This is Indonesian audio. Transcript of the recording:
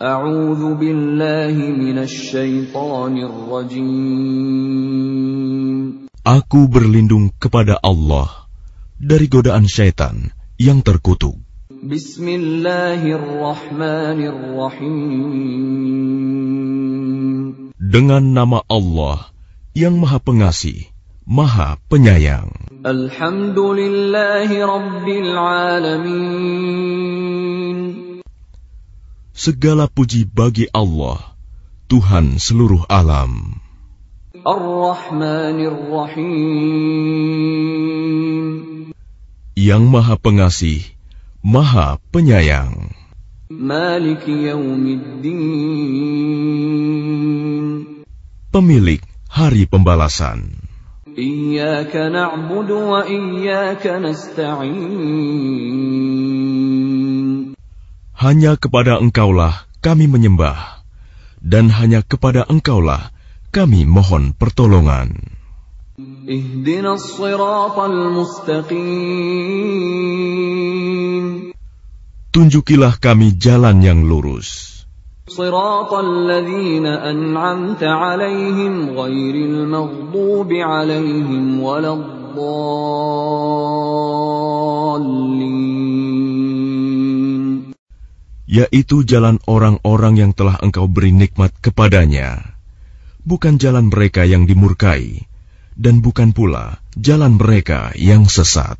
أعوذ بالله من الشيطان الرجيم Aku berlindung kepada Allah dari godaan syaitan yang terkutuk. Bismillahirrahmanirrahim. Dengan nama Allah yang Maha Pengasih, Maha Penyayang. Alhamdulillahirobbilalamin. Alamin. Segala puji bagi Allah, Tuhan seluruh alam. Yang Maha Pengasih, Maha Penyayang. Pemilik Hari Pembalasan. Iyaka na'budu wa iyaka nasta'in. Hanya kepada Engkaulah kami menyembah, dan hanya kepada Engkaulah kami mohon pertolongan. اهدنا الصراط المستقيم Tunjukilah kami jalan yang lurus, صراط الذين أنعمت عليهم غير المغضوب عليهم ولا الضالين yaitu jalan orang-orang yang telah Engkau beri nikmat kepadanya, bukan jalan mereka yang dimurkai, dan bukan pula jalan mereka yang sesat.